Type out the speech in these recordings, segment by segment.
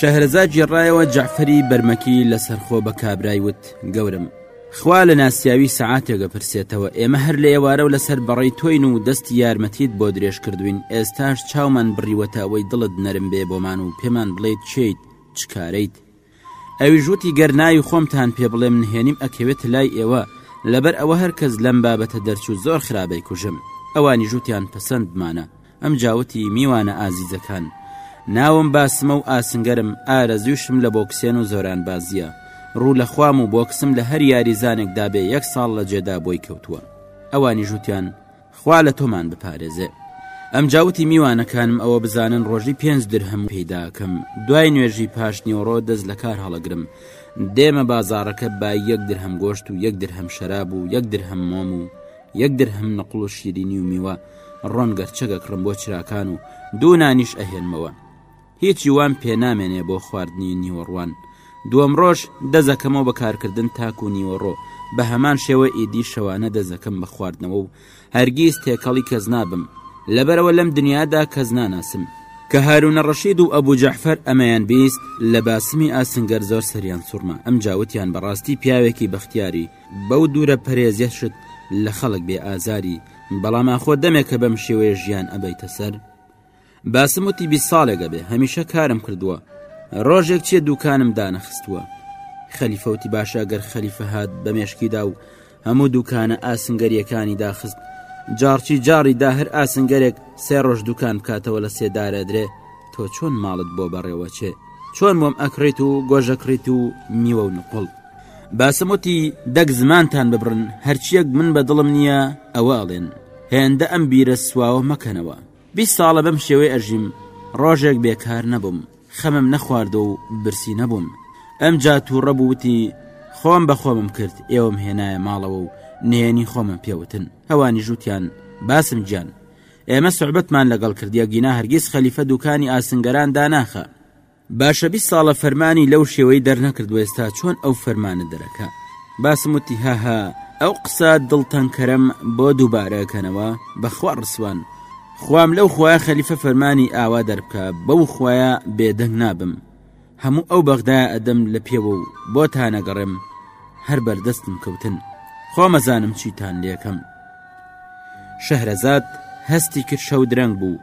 شەهرەزا گێڕایەوە جەعفری بەرمەکی لەسەرخۆ بە کابرای وت گەورم خوا لە ناسیاوی سەعاتێگە پرسێتەوە ئێمە هەر لە ئێوارە و لەسەر بەڕی تۆین و دەستی یارمەتیت بۆ درێژ کردوین ئێستاش چاومان بڕیوەتە ئەوەی دڵت نەرم بێ بۆمان و پێمان بڵێیت چیت چکارەیت ئەویش وتی گەر ناوی خۆمتان پێ بڵێم نهێنیم ئەکەوێتە لای ئێوە لەبەر ئەوە هەر کەس لەم بابەتە دەرچوو زۆر خراپ ئەیکوژم ئەوانی ژووتیان پەسەندمانە ئەم جاوتی میوانە ئازیزەکان ناوم باسمە و ئاسنگەرم ئارەزویشم لە بۆکسێن و زۆرانبازیە ڕوو لە خوام و بۆکسم لە هەر یاریزانێکدا بێ یەک ساڵ لە جێدا بۆی کەوتووە ئەوانی ژووتیان خوا لە تۆمان بپارێزێ. ئەمجا وتی میوانەکانم ئەوە بزانن ڕۆژی پێنج درهەم پێیداکەم دوای نوێژی پاشنیوەڕۆ دەست لە کار هەڵەگرم دێمە بازاڕەکە با یەک درهەم گۆشت و یەک درهەم شەراب و یەک درهەم مۆم و یەک درهەم نەقڵ و شیرینی و میوە ڕۆنگەر چەگەکڕم بۆ چراکان و دوو نانیش ئەهێنمەوە هیچی وام پێ نامێنێ بۆ خواردنی نیوەڕوان دووەم ڕۆژ دەزەکەمەوە بە کارکردن تاکو و نیوەڕۆ بە هەمان شێوە ئیدی شەوانە دەزەکەم بە خواردنەوە و هەرگیز تێکەڵی کەس نابم لەبەرەوە لەم دنیادا کەس ناناسم کە هارونە ڕەشید و ئەبو جەعفەر ئەمەیان بیست لە باسمی ئاسنگەر زۆر سەریان سوڕما ئەمجا وتیان بەڕاستی پیاوێکی بەختیاری بەو دوورە پەرێزیە شت لە خەڵک بێ ئازاری بەڵام ئاخۆ دەمێکە بەم شێوەیە ژیان ئەبەیتە سەر؟ باسم وتی بیست ساڵێک ئەبێ هەمیشە کارم کردووە ڕۆژێک چیە دووکانم دانەخستووە خەلیفەوتی باشە گەر خەلیفە هات بە مێشکیدا و هەموو دووکانە ئاسنگەریەکانی داخست جاڕچی جاڕی دا هەر ئاسنگەرێک سێ ڕۆژ دوکان بکاتەوە لە سێدارە درێ تۆ چۆن ماڵت بۆ بەڕێوە چێ چۆن بۆم ئەکڕیت و گۆژەکڕیت و میوە و نقل باسموتی دەک زمانتان ببڕن هەرچیەک من بە دڵم نییە ئەوە ئەڵێن هێندە ئەم بیرە سواوە مەکەنەوە بیست ساڵە بەم شێوەی ئەژیم، ڕۆژێک بێ کار نەبووم، خەمم نەخواردووە و برسی نەبووم. ئەمجا تووڕە بوو وتی، خۆم بە خۆمم کرد، ئێوەم هێنایە ماڵەوە و نهێنی خۆمم پێ وتن. ئەوانیش وتیان، باسم گیان! ئێمە سوعبەتمان لەگەڵ کردیە، گینا هەرگیز خەلیفە دووکانی ئاسنگەران داناخا. باشە بیست ساڵە فەرمانی لەو شێوەی دەرنەکردوە ئێستا چۆن ئەو فەرمانە دەرەکا باسم وتی هەهە ئەو قسە دڵتەنکەرەم بۆ دووبارەکەنەوە بەخوا ڕسوان خوام لەو خوای خەلیفە فەرمانی ئاوا دەربکە بەو خویە بێدەنگ نابم هەموو ئەو بەغدا ئەدەم لە پێوە و بۆ تانەگەڕێم هەر بەردەستم کەوتن خۆمەزانم چیتان لەکەم شەهرەزاد هەستی کرد شەو درەنگ بوو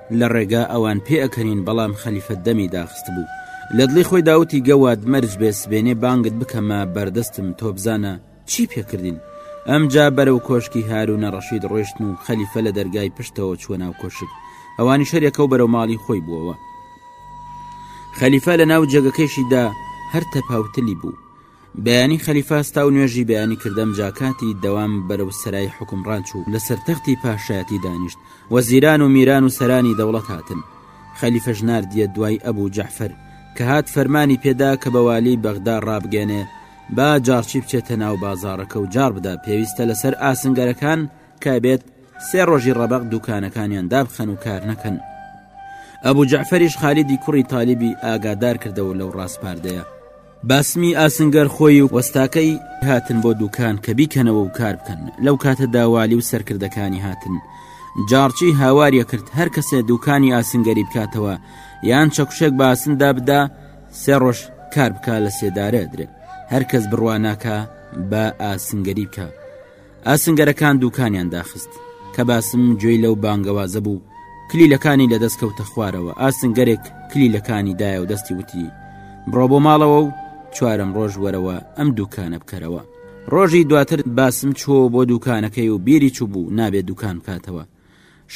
لە ڕێگا ئەوان پێ ئەکەنین بەڵام خەلیفە دەمی داخستبوو لە دڵی خۆیدا وتی گەواد مەرج بێ سبێنێ بانگت بکەمە بەردەستم تۆ بزانە چی پێ کردین ئەمجا بەرەو کۆشکی هاروونە ڕەشید ڕۆیشتن و خەلیفە لە دەرگای پشتەوە چووە ناو کۆشک ئەوانی شەرێکە و بەرەو ماڵی خۆی بووەوە خەلیفە لە ناو جێگەکەیشیدا هەر تەپاوتلی بوو بەیانی خەلیفە هەستا و نوێژی بەیانی کردم جا کاتی دەوام بەرەو سەرای حوکمڕان چوو لەسەر تەختی پاشایەتی دانیشت وەزیران و میران و سەرانی دەوڵەت هاتن خەلیفەش ناردیە دوای ئەبوو جەعفەر کە هات فەرمانی پێدا کە بە والی بەغدا ڕابگەێنێ با جاڕچی بچێتە ناو بازاڕەکە و جاڕ بدا پێویستە لەسەر ئاسنگەرەکان کە بێت سێ ڕۆژی ڕەبق دوکانەکانیان دابخەن و کار نەکەن ئەبوو جەعفەریش خالیدی کوڕی تالیبی ئاگادار کردەوە لەو ڕاسپاردەیە باسمی ئاسنگەر خۆی و وەستاکەی هاتن بۆ دوکان کە بیکەنەوە و کار بکەن لەو کاتە داوالی و سەرکردەکانی هاتن جاڕچی هاواریە کرد هەر کەسێ دوکانی ئاسنگەری بکاتەوە یان چەکوشێک باسندا بدا سێ ڕۆژ کار بکە لە سێدارە درێت هەرکەس بڕواناکە بە ئاسنگەری بکە ئاسنگەرەکان دووکانیان داخست کە باسم گوێی لەو بانگەوازە بوو کلیلەکانی لە دەست کەوتە خوارەوە ئاسنگەرێک کلیلەکانی دایە و دەستی وتی بڕۆ بۆ ماڵەوە و چوارم ڕۆژ وەرەوە ئەم دووکانە بکەرەوە ڕۆژی دواتر باسم چوە بۆ دووکانەکەی و بیری چوو بوو نابێت دوکان بکاتەوە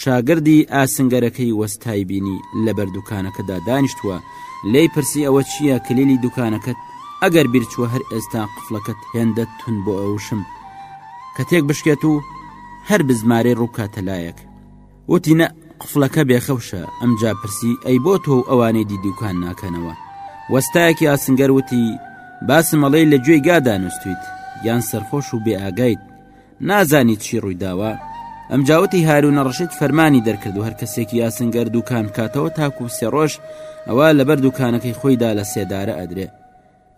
شاگردی ئاسنگەرەکەی وەستای بینی لەبەر دوکانەکەدا دانیشتووە لێی پرسی ئەوە چییە کلیلی دوکانەکەت ئەگەر بیرچوە هەر ئێستا قفلەکەت هێندە تون بۆ ئەوشم کە تێک بشکێت و هەر بزمارەی ڕووکاتە لایەک وتی نە قفلەکە بێخەوشە ئەمجا پرسی ئەی بۆ تۆ و ئەوانەی دی دوکان ناکەنەوە وەستایەکی ئاسنگەر وتی باسمەڵەی لە گوێی گادا نووسیت یان سەرخۆش و بێ ئاگایت نازانیت چی ڕوویداوە؟ ئەمجا وتی هاروونە ڕەشید فەرمانی دەرکرد و هەر کەسێکی یاسنگەر دوکان بکاتەوە تاکو و سێ ڕۆژ ئەوە لەبەر دوکانەکەی خۆیدا لە سێدارە ئەدرێ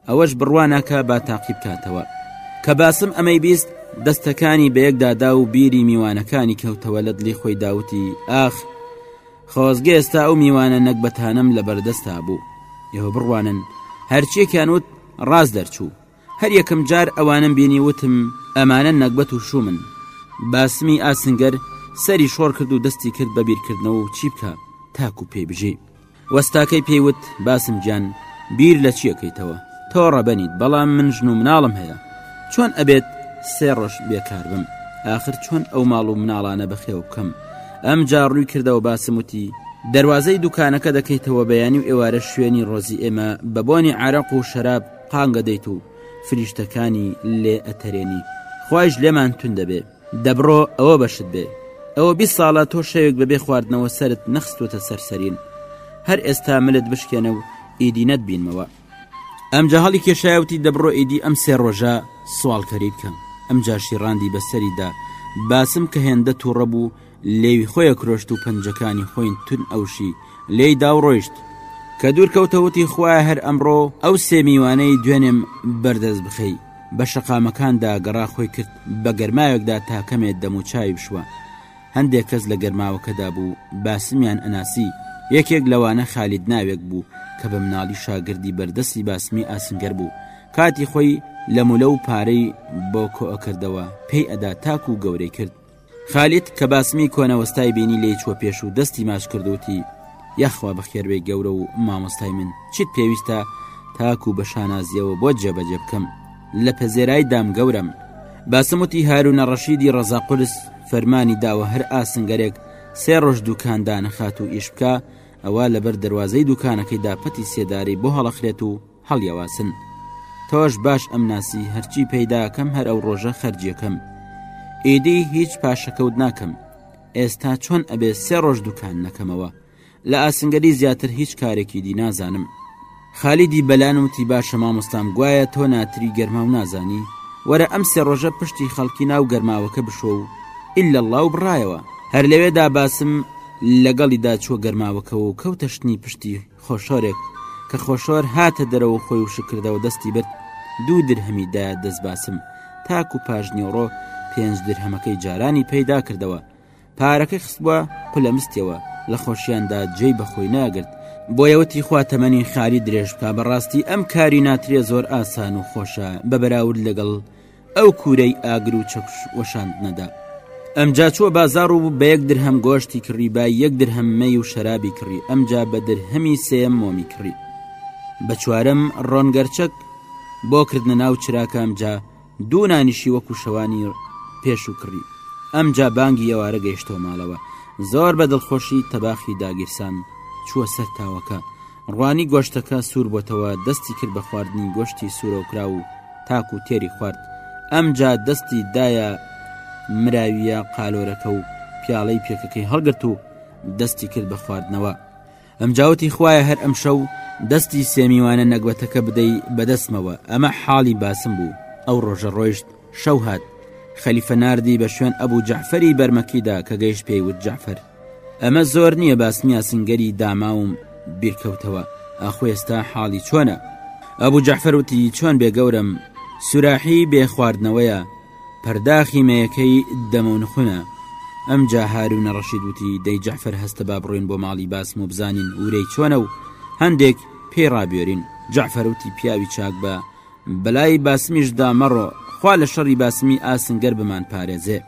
ئەوەش بڕواناکە با تاقی بکاتەوە کە باسم ئەمەی بیست دەستەکانی بەیەکدادا و بیری میوانەکانی کەوتەوە لە دلی خۆی داوتی ئاخ خۆزگە ئێستا ئەو میوانە نەکبەتانم لە بەردەستا بوو ئێوە بڕوانن هەرچێکیان وت ڕاز دەرچوو هەر یەکەم جار ئەوانەم بینی وتم ئەمانە نەگبەت و شوومن. باسمی ئاسنگەر سەری شۆڕ کرد و دەستی کرد بە بیرکردنەوە و چی بکا تاکو پێی بژی. وەستاکەی پێی وت باسم گیان بیر لە چییەکەیتەوە؟ تۆ ڕەبەنیت بەڵام من ژن و مناڵم هەیە چۆن ئەبێت سێ ڕۆژ بێکار بم؟ ئاخر چۆن ئەو ماڵ و مناڵانە بەخێو بکەم؟ ئەمجا ڕووی کردەوە باسم وتی، دەروازەی دوکانەکە دەکەیتەوە بەیانی و ئێوارە شوێنی ڕۆزی ئێمە بە بۆنی عارەق و شەراب قانگە دەیت و فریشتەکانی لێ ئەتەرێنی خوایش لێمان تون دەبێ دەبڕۆ ئەوە بەشت بێ ئەوە بی ساڵە تۆ شەوێک بەبێ خواردنەوە سرت نەخستوتە سەرسەرین هەر ئێستا ملت بشکێنە و ئیدی نەت بینمەوە ئەم جاهڵی کێشایوتی دەبڕۆ ئیدی ئەم سێ ڕۆژە سوالکەری بکەم ئەم جاشی ڕاندی بەسەریدا باسم کە هێندە تووڕە بوو لێوی خۆیە کرۆشت و پەنجەکانی خۆین تون ئەوشی لێی داو ڕۆیشت کە دوور کەوتەوتی خوای هەر ئەمڕۆ ئەو سێ میوانەی دوێنێم بەردەست بخەی بە شەقامەکاندا گەڕا خۆی کرد بە گەرماوێکدا تاکەمێ دەموچاوی بشوە هەندێک کەس لە گەرماوەکەدا بوو باسمیان ئەناسی یەکێک لەوانە خالید ناوێک بوو کە بە مناڵی شاگردی بەردەستی باسمی ئاسنگەر بوو کاتی خۆی لە مولە و پارەی بۆ کۆکردەوە پێی ئەدا تاکو و گەورەی کرد خالید کە باسمی کۆنە وەستای بینی لی چوە پێش و دەستی ماچ کردوتی یاخوا بەخێربێ گەورە و مامۆستای من چیت پێویستە تاکو و بە شانازیەوە بۆ جێبەجێ بکەم لە پەزێرای دام گەورم باسموتی هاروونە ڕەشیدی ڕەزا قرس فەرمانی داوە هەر ئاسنگەرێک سێ ڕۆژ دوکاندانە خات و ئیش بکە ئەوە لەبەر دەواازەی دوکانەکەیدا پەتی سێدارەی بۆ هەڵەخرێت و هەڵیەواسن تۆش باش ئەم ناسی هەرچی پەیداکەم هەر ئەو ڕۆژە خەرجیەکەم ئیدی هیچ پاشەکەوت ناکەم ئێستا چۆن ئەبێ سێ ڕۆژ دوکان نەکەمەوە لە ئاسنگەری زیاتر هیچ کارێکی دی نازانم خالیدی بەلان وتی باشە مامۆستام گوایە تۆ ناتری گەرما و نازانی وەرە ئەم سێ ڕۆژە پشتی خەڵکی ناو گەرماوەکە بشۆ و ئللا الله و بڕایەوە هەر لەوێدا باسم لەگەڵیدا چوە گەرماوەکەەوە و کەوتەشتنی پشتی خۆشۆرێک کە خۆشۆر هاتە دەرەوە خۆی وشک کردەوە دەستی برد دوو درهەمی دا دەست باسم تاکو پاژنیۆڕۆ پێنج درهەمەکەی جارانی پەیدا کردەوە پارەکە خستبووە قلە مستەوە لە خۆشیاندا جێی بەخۆی ناگرت بۆیەوەتی خوا تەمەنی خالی درێژ بکە بەڕاستی ئەم کاری ناترێ زۆر ئاسان و خۆشە بە بەراورد لەگەڵ ئەو کورەی ئاگر و چەکش وەشاندنەدا ئەمجا چوە بازاڕ و بە یەک درهەم گۆشتی کڕی با یەک درهەم مەی و شەرابی کڕی ئەمجا بە درهەمی سێیەم مۆمی کڕی بە چوارەم ڕۆنگەرچەک بۆ کردنە ناو چراکە ئەمجا دوو نانیشی وەکو شەوانی پێش و کڕی ئەمجا بانگی ئێوارە گەیشتەوە ماڵەوە زۆر بە دڵخۆشی تەباخی داگیرسان چووە سەر تاوەکە ڕوانی گۆشتەکە سوور بۆتەوە دەستی کرد بە خواردنی گۆشتی سوورەوکراو و تاک و تێری خوارد ئەمجا دەستی دایە مراویە قالۆرەکە و پیاڵەی پێکەکەی هەڵگرت و دەستی کرد بە خواردنەوە ئەمجاوتی خوایە هەر ئەم شەو دەستی سێمیوانە نەگبەتەکە بدەی بەدەستمەوە ئەمە حاڵی باسم بوو ئەو ڕۆژە ڕۆیشت شەو هات خەلیفە ناردی بە شوێن ئەبوو جەعفەری بەرمەکیدا کە گەیشت پێی وت جەعفەر ئەمە زۆر نییە باسنیا سنگەری داماوم بیرکەوتەوە ئاخۆ ئێستا حاڵی چۆنە ئەبوو جەحفەروتی چۆن بێ گەورم سوراحی بێ خواردنەوەیە پەرداخی مەیەکەی دەمە و نخونە ئەم جا هارو نەڕەشید وتی دەی جەحفەر هەستە با بڕۆین بۆ ماڵی باسم و بزانین ورەی چۆنە و هەندێک پێی ڕابێرین جەعفەروتی پیاوی چاک بە بەلای باسمیشدا مەڕۆ خوا لە شەڕی باسمی ئاسنگەر بمان پارێزێ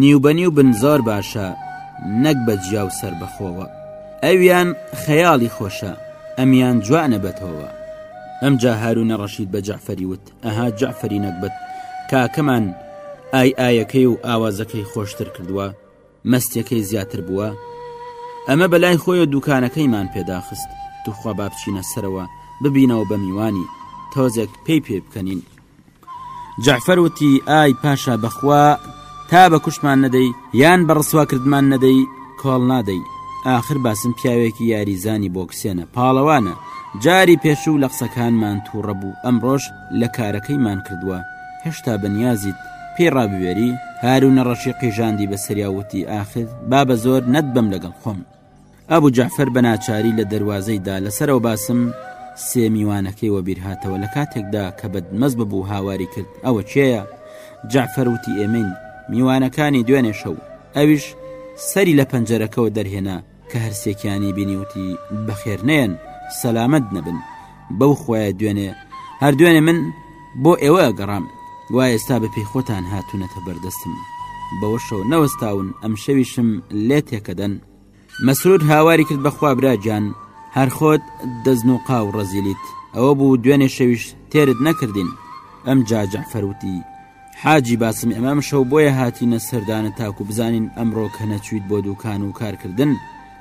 نیو بە نیو بن زۆر باشە نەک بە جیا و سەربەخۆوە ئەویان خەیاڵی خۆشە ئەمیان جوانە بەتەوە ئەمجا هارونە ڕەشید بە جەعفەری وت ئەها جەعفەری نەگبەت کاکەمان ئای ئایەکەی و ئاوازەکەی خۆشتر کردووە مەستەکەی زیاتر بووە ئەمە بەلای خۆیە دوکانەکەیمان پێداخست توخوا با بچینە سەرەوە ببینەوە بە میوانی تۆزێک پێی پێ بکەنین جەعفەر وتی ئای پاشا بەخوا تا بە کوشتمان نەدەی یان بە ڕسواکردمان نەدەی کۆڵ نادەی ئاخر باسم پیاوێکی یاریزانی بۆکسێنە پاڵەوانە جاری پێشوو لە قسەکانمان تووڕە بوو ئەمڕۆژ لە کارەکەیمان کردووە هێشتا بەنیازیت پێی ڕابوێری هارونە ڕەشی قیژاندی بەسەریا وتی ئاخر بابە زۆر نەت بەم لەگەڵ خۆم ئەبوو جەعفەر بە ناچاری لە دەروازەیدا لە سەرەوە باسم سێ میوانەکەی وەبیرهاتەوە لە کاتێکدا کە بەدمەز ببوو هاواری کرد ئەوە کێیە جەعفەر وتی ئێمین میوانەکانی دوێنێ شەو ئەویش سەری لە پەنجەرەکەەوە دەرهێنا کە هەرسێکیانی بینیوتی بەخێر نێن سەلامەت نەبن بەو خۆیە دوێنێ هەر دوێنێ من بۆ ئێوە گەڕام وا ئێستا بەپی خۆتان هاتوونەتە بەردەستم بەوە شەو نەوەستاون ئەم شەویشم لێ تێکەدەن مەسرود هاواری کرد بەخوا براجان هەر خۆت دەزن و قاو ڕەزیلیت ئەوە بوو دوێنێ شەویش تێرت نەکردین ئەم جاجع فەروتی حاجی باسم ئمام شەو بۆیە هاتینە سەردانە تاکو بزانین ئەمڕۆ کە نەچویت بۆ دوکان و کارکردن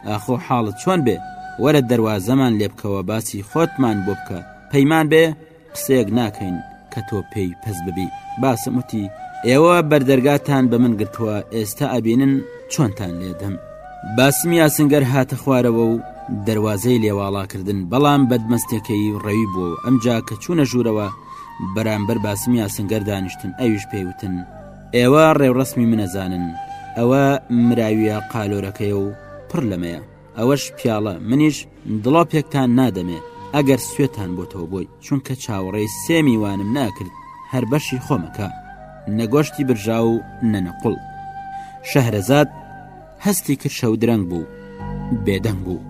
ئاخۆ حاڵت چۆن بێ وەرە دەروازەمان لێبکەوە باسی خۆتمان بۆ بکە پەیمان بێ قسەیەک ناکەین کە تۆ پێی پەس ببی باسم وتی ئێوە بەردەرگاتان بە من گرتووە ئێستا ئەبینن چۆنتان لێدەم باسم یاسنگەر هاتە خوارەوە و دەروازەی لێ واڵا کردن بەڵام بەدمەستەکەی ڕێوی بووە و ئەمجا کە چوونە ژوورەوە بەرامبەر باسم یاسنگەر دانیشتن ئەویش پێیوتن ئێوە ڕێوڕسمی منەزانن ئەوە مراویە قالۆرەکەیە و پڕ لەمەیە ئەوەش پیاڵە منیش دڵۆ پێکتان نادەمێ ئەگەر سوێتان بۆتەوە بۆی چونکە چاوەڕێی سێ میوانم ناکرد هەر بەشی خۆمەکە نەگۆشتی برژاو و نەنەقل شەهرەزاد هەستی کرشە و درەنگ بوو بێدەنگ بوو.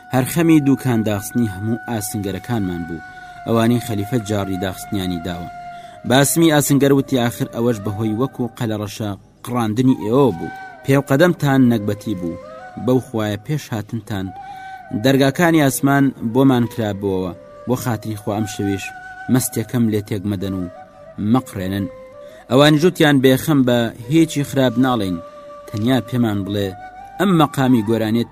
هەر خەمی دووکان داخستنی هەموو ئاسنگەرەکانمان بوو ئەوانەی خەلیفە جاڕی داخستنیانی داوە باسمی ئاسنگەر وتی ئاخر ئەوەش بەهۆی وەکو قەلەڕەشە قڕاندنی ئێوە بوو پێو قەدەمتان نەگبەتی بوو بەو خوایە پێش هاتنتان دەرگاکانی ئاسمان بۆمان کرابەوە بۆ خاتری خوا ئەم شەویش مەستێکەم لێ تێک مەدەن و مەقڕێنن ئەوان جوتیان بێخەم بە هێچی خراپ ناڵین تەنیا پێمان بڵێ ئەم مەقامی گۆرانێت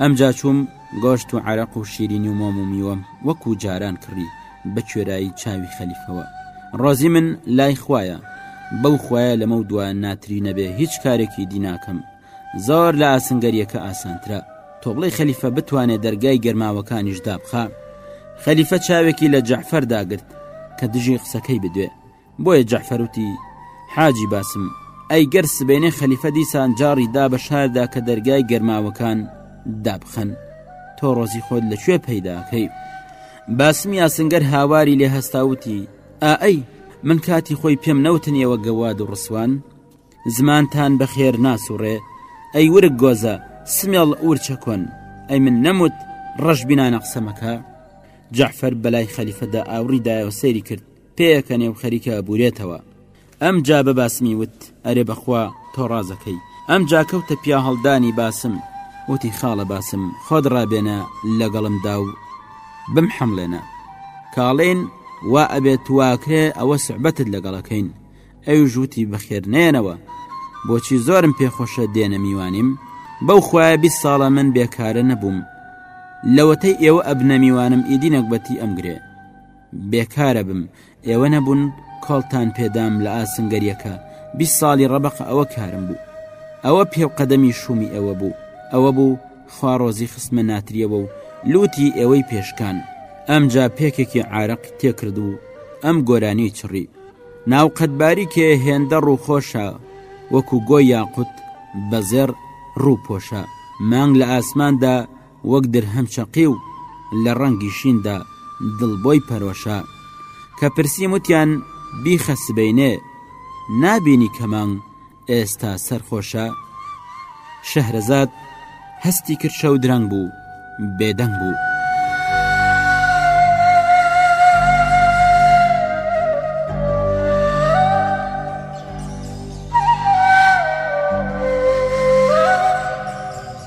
ئەمجا چووم گۆشت و عەرەق و شیرینی و مۆم و میوەم وەکو جاران کڕی بە کوێرایی چاوی خەلیفەوە ڕۆزی من لای خوایە بەو خوایە لەمە و دوایە ناتری نەبێ هیچ کارێکی دی ناکەم زۆر لە ئاسنگەریەکە ئاسانترە تۆ بڵێ خەلیفە بتوانێ دەرگای گەرماوەکانیش دابخا خەلیفە چاوێکی لە جەعفەر داگرت کە دژی قسەکەی بدوێ بۆیە جەعفەر وتی، حاجی باسم، ئەی گەر سبەینێ خەلیفە دیسان جاڕی دا بە شاردا کە دەرگای گەرماوەکان دابخەن، تۆ ڕۆزی خۆت لە کوێ پەیدا ئەکەی؟ باسمی ئاسنگەر هاواری لێ هەستا وتی، ئا ئەی، من کاتی خۆی پێم نەوتن ئێوە گەواد و ڕسوان؟ زمانتان بە خێر ناسووڕێ، ئەی ورگ گۆزە، سمێڵ ورچە کۆن، ئەی من نەموت ڕەشبینانە قسە مەکە؟ جەعفەر بە لای خەلیفەدا ئاوڕی دایەوە سەیری کرد، پێکەنێ و خەریکە ئەبورێتەوە ئەم جا بە باسمی وت ئەرێ بەخوا تۆ ڕازەکەی ئەم جاکەوتە پیا هەڵدانی باسم وتی خاڵە باسم خۆت ڕابێنە لەگەڵمدا و بم حەملێنە کاڵێن وا ئەبێت واکرێ ئەوە سعبەتت لەگەڵەکەین ئەو ژووتی بەخێر نێنەوە بۆچی زۆرم پێخۆشە دێنە میوانیم بەو خوایە بی ساڵە من بێکارە نەبووم لەوەتەی ئێوە ئەبنە میوانم ئیدی نەگبەتی ئەمگرێ بێکارە بم ئێوە نەبوون کۆڵتان پێدام لە ئاسنگەریەکە بی ساڵی ڕەبق ئەوە کارم بوو ئەوە پێ و قەدەمی شومی ئەوە بوو ئەوە بوو خوارۆزی خستمە ناتریەوە و لوتی ئێوەی پێشکان ئەمجا پێکێکی عراق تێکرد و ئەم گۆرانی چڕی ناو قەتباری کێ هێندە ڕووخۆشە وەکو گۆی یاقوت بەزێر ڕووپۆشە مانگ لە ئاسماندا وەک درهەم چەقی و لە ڕەنگی شیندا دڵ بۆی پەرۆشە. کە پرسیم وتیان، بیخە سبەینێ، نابینی کە مانگ ئێستا سەرخۆشە؟ شەهرەزاد هەستی کرد شەو درەنگ بوو، بێدەنگ بوو.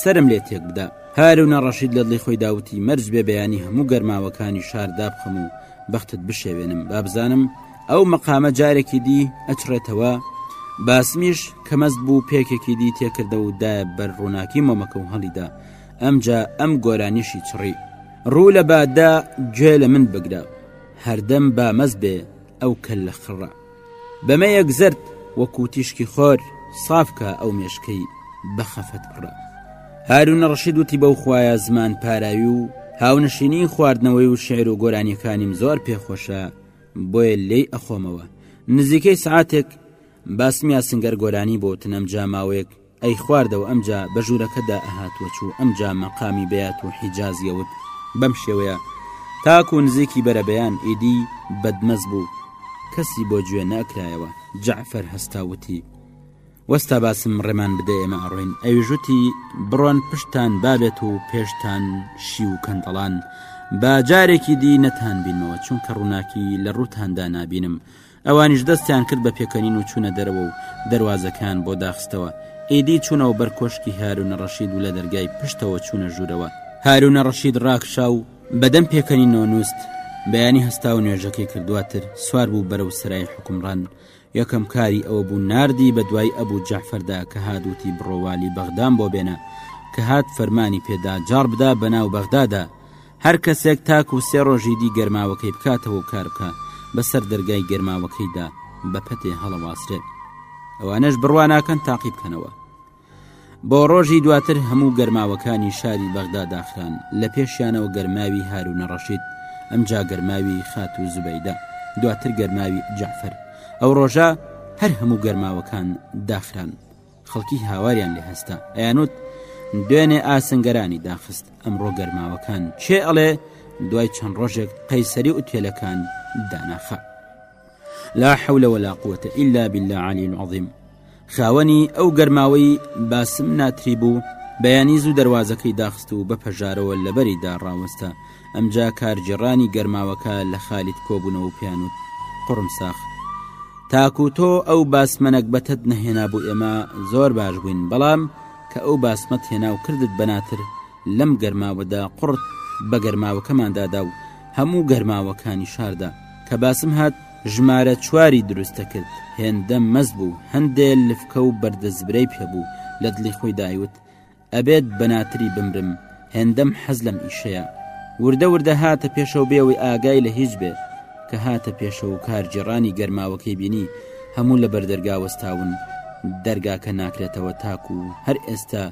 سەرم لێ تێک بدە. هارونە ڕەشید لە دڵی خۆیدا وتی مەرج بێ بەیانی هەموو گەرماوەکانی شار دابخەم و بەختت بشێوێنم با بزانم ئەو مەقامە جارێکی دی ئەچڕێتەوە باسمیش کە مەست بوو پێکێکی دی تێکردە و دایە بەر ڕووناکی مۆمەکە و هەڵیدا ئەمجا ئەم گۆرانیشی چڕی ڕوو لە بادا گوێ لە من بگرە هەردەم بامەز بێ ئەو کەل لە خڕە بە مەیەک زەرد وەکو تیشکی خۆر سافکە ئەو مێشکەی بە خەفەت پڕە هارونە ڕەشید وتی بەو خوایە زمان پاراوی و هاونشینی خواردنەوەی و شعر و گۆرانیەکانیم زۆر پێخۆشە بۆیە لێی ئەخۆمەوە نزیکەی سعاتێک باسم یاسنگەر گۆرانی بۆ تنەم جاماوەیەک ئەیخواردەوە ئەمجا بە ژوورەکەدا ئەهات و ئەچوو ئەمجا مەقامی بەیات و حیجازی ئەوت بەم شێوەیە تاکو و نزیکی بەرەبەیان ئیدی بەدمەست بوو کەسی بۆ گوێ نەکرایەوە جەعفەر هەستا وتی وەستا باسم ڕێمان بدە ئێمە ئەڕۆین ئەویژوتی بڕۆن پشتان بابێت و پێشتان شی و کەندەڵان با جارێکی دی نەتان بینمەوە چونکە ڕووناکی لە ڕووتاندا نابینم ئەوانیش دەستیان کرد بە پێکەنین و چوونە دەرەوە و دەواازەکان بۆ داخستەوە ئیدی چوونەوە بەر کۆشکی هارونە ڕەشید و لە دەرگای پشتەوە چوونە ژوورەوە هارونە ڕەشید ڕاکشا و بەدەم پێکەنی نۆنووست بەیانی هەستا و نوێژەکەی کردواتر سوار بوو بەرەو سرای حکومڕان یەکەم کاری ئەوە بوو نردی بە دوای ئەبوو جەعفەردا کە هادووتی بڕۆوالی بەغدام بۆ بێنە کە هات فەرمانی پێدا جاڕ بدا بەناو بەغدادا هەر کەسێک تاک و سێ ڕۆژی دی گەرماوەکەی بکاتەوە و کار بکا بە سەر دەرگای گەرماوەکەی دا بە پەتێ هەڵەواسرێ ئەوانەش بڕوا ناکەن تاقی بکەنەوە بۆ ڕۆژی دواتر هەموو گەرماوەکانی شاری بەغدا داخران لە پێشیانەوە گەرماوی هاروونە ڕەشید ئەم جا گەرماوی خات و زوبەیدا دواتر گەرماوی جعفر ئەو ڕۆژە هەر هەموو گەرماوەکان داخران خەڵکی هاواریان لێ هەستا ئەیانوت دوێنێ ئاسنگەرانی داخست ئەمڕۆ گەرماوەکان چێ ئەڵێ دوای چەند ڕۆژێک قەیسەری ئوتێلەکان داناخە لا حولە ولا قوتە ئللا بالله علی عظیم خاوەنی ئەو گەرماوەی باسم ناتری بوو بەیانی زوو دەواازەکەی داخست و بە پەژارەوە لەبەریدا ڕاوەستە ئەمجا کارگێڕانی گەرماوەکە لە خالید کۆبوونەوە پێیان وت قوڕمساخ تاکو تۆ ئەو باسمەنەک بەتەت نەهێنا بوو ئێمە زۆر باش بووین بەڵام کە ئەو باسمەت هێنا و کردت بەناتر لەم گەرماوەدا قڕت بە گەرماوەکەماندادا و هەموو گەرماوەکانی شاردا کە باسم هات ژمارە چواری دروستە کرد هێندە مەز بوو هەندێ لفکە و بەردەزبرەی پێبوو لە دڵی خۆی دایوت ئەبێت بە ناتری بمرم هێندەم حەز لەم ئیشەیە وردە وردە هاتە پێشەوە بێەوەی ئاگای لە هیچ بێ کە هاتە پێشەوە و کارگێڕانی گەرماوەکەی بینی هەموو لە بەردەرگا وەستاون دەرگاکە ناکرێتەوە تاکو و هەر ئێستا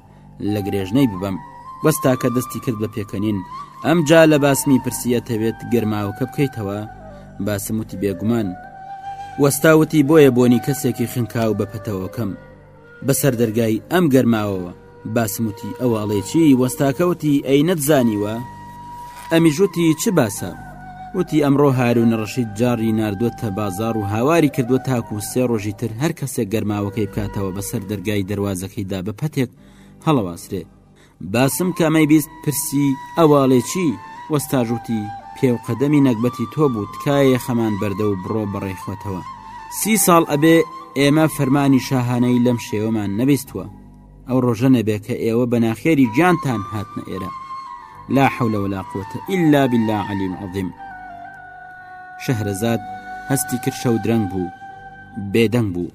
لە گرێژنەی ببەم وەستاکە دەستی کرد بە پێکەنین ئەم جا لە باسمی پرسیە تەوێت گەرماوەکە بکەیتەوە باسموتی بێگومان وەستاوتی بۆیە بۆنی کەسێکی خنکاو بە پەتەوەکەم بەسەر دەرگای ئەم گەرماوەوە باسم وتی ئەوە ئەڵێ چی وەستاکەوتی ئەی نەتزانیوە ئەمیش وتی چ باسە وتی ئەمڕۆ هارونە ڕەشید جاڕی نردوەتە بازار و هاواری کردووە تاکو و سێ ڕۆژی تر هەر کەسێک گەرماوەکەی بکاتەوە بەسەر دەرگای دەواازەکەیدا بە پەتێک هەڵەواسرێ باسم کامەی بیست پرسی ئەوە ئەڵێ چی وە ستاژ وتی پێو قەدەمی نەگبەتی تۆ بوو تکایە یەخەمان بەردە و بڕۆ بەڕێی خۆتەوە سی ساڵ ئەبێ ئێمە فەرمانی شاهانەی لەم شێوەمان نەبیستوە ئەو ڕۆژە نەبێ کە ئێوە بە ناخێری گیانتان هاتنە ئێرە لا حول ولا قوتە إلا بالله علی العظیم شەهرەزاد هەستی کرد شەو درەنگ بوو بێدەنگ بوو